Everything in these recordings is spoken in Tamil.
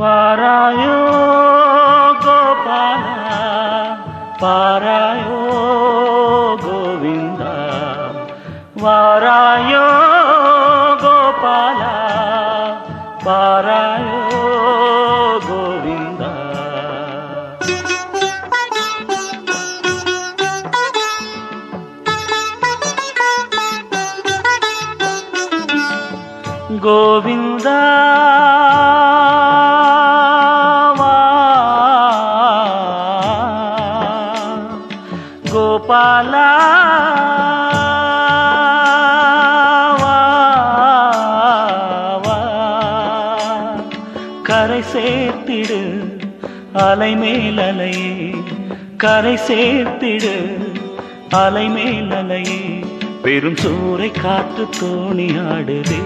வாராயோ கோபால பாராயோ கோவிந்தா வாராயோ கோபால பாராயோ கோவிந்தா கோவிந்தா கோபாலா கரை சேர்த்திடு அலை மேல் அலையே. கரை சேர்த்திடு அலை மேல் அலையே. பெரும் சூறை காற்று தோணியாடுதே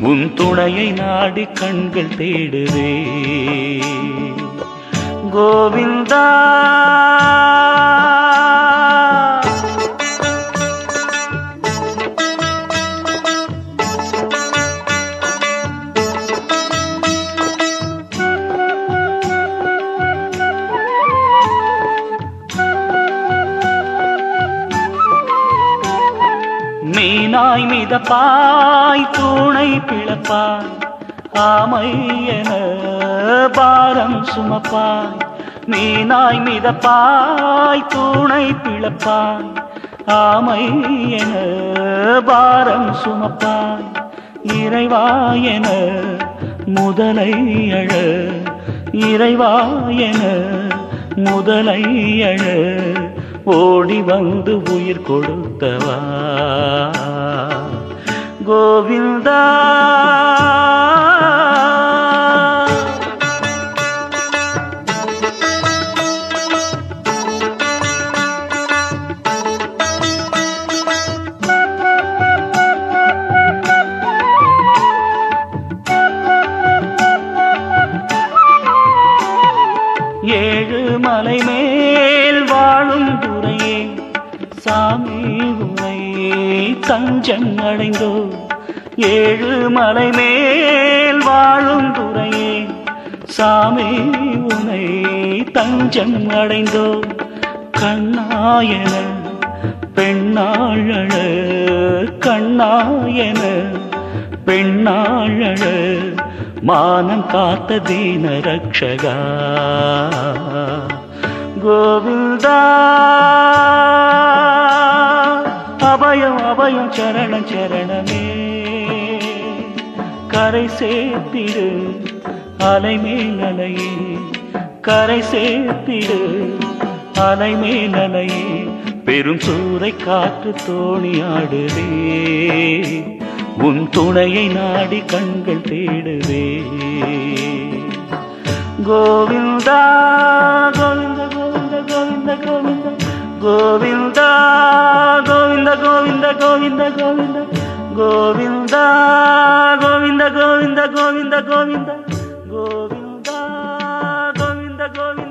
உன் துணையை நாடி கண்கள் தேடுதே. கோவிந்தா மீனாய் மிதப்பாய் தூணை பிளப்பாய் ஆமை என பாரம் சுமப்பாய். நீ மீனாய் மிதப்பாய் தூணை பிளப்பாய் ஆமை என பாரம் சுமப்பாய். இறைவா என முதலை அழ இறைவா என முதலை அழ ஓடி வந்து உயிர் கொடுத்தவா. கோவிந்தா. ஏழு மலை மேல் வாழும் துறையே சாமி தஞ்சம் அடைந்தோ. ஏழு மலை மேல் வாழும் துறையே சாமி உனை தஞ்சம் அடைந்தோ. கண்ணாயன பெண்ணாழ கண்ணாயன பெண்ணாழ மானம் காத்த தீன ரக்ஷகா கோவிந்தா அபயம் அபயம் சரணம் சரணமே. கரை சேர்த்திடு அலைமேல் அலையே கரை சேர்த்திடு அலைமேல் அலையே பெரும் சூறை காற்று தோணியாடுவே உன் துணையை நாடி கண்கள் தேடுவே கோவிந்தா கோவிந்த கோவிந்த கோவிந்த கோவிந்த. கோவிந்தா గోవింద గోవింద గోవింద గోవింద గోవింద గోవింద గోవింద గోవింద గోవింద గోవింద గోవింద